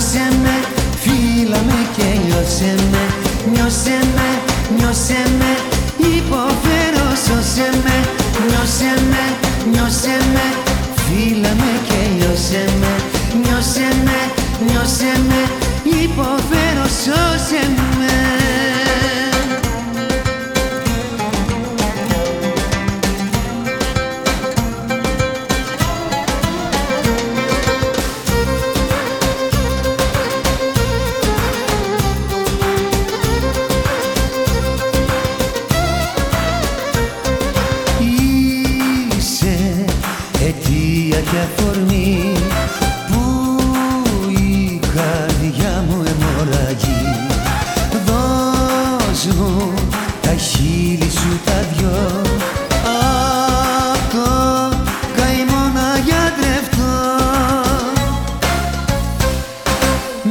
νιώσε με, φίλα με και νιώσε με Νιώσε με, νιώσε με, υποφέρω σώσε με Νιώσε με, νιώσε με, φίλα με και νιώσε με Νιώσε με, νιώσε με, υποφέρω σώσε με. Και αφορμή που η καρδιά μου αιμορραγεί Δώσ' μου τα χείλη σου τα δυο απ' το καημό να γιατρευτώ.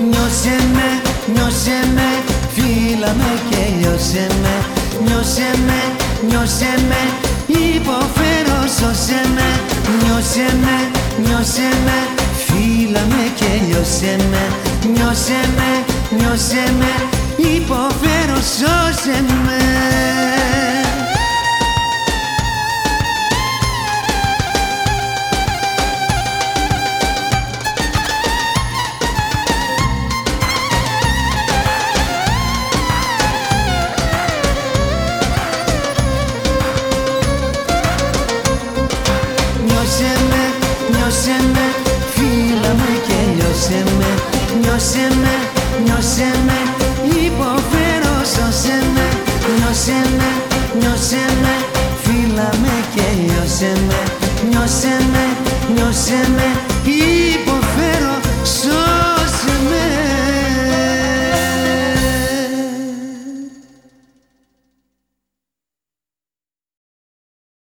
Νιώσε με, νιώσε με, φίλα με και λιώσε με. Νιώσε με, νιώσε με, υποφέρω σώσε με Νιώσε με, νιώσε με, φίλα με και λιώσε με. Νιώσε με, νιώσε με, υποφέρω σώσε με Νιώσε με, νιώσε με, υποφέρω σώσε με Νιώσε με, νιώσε με, φίλα με και λιώσε με Νιώσε με, νιώσε με,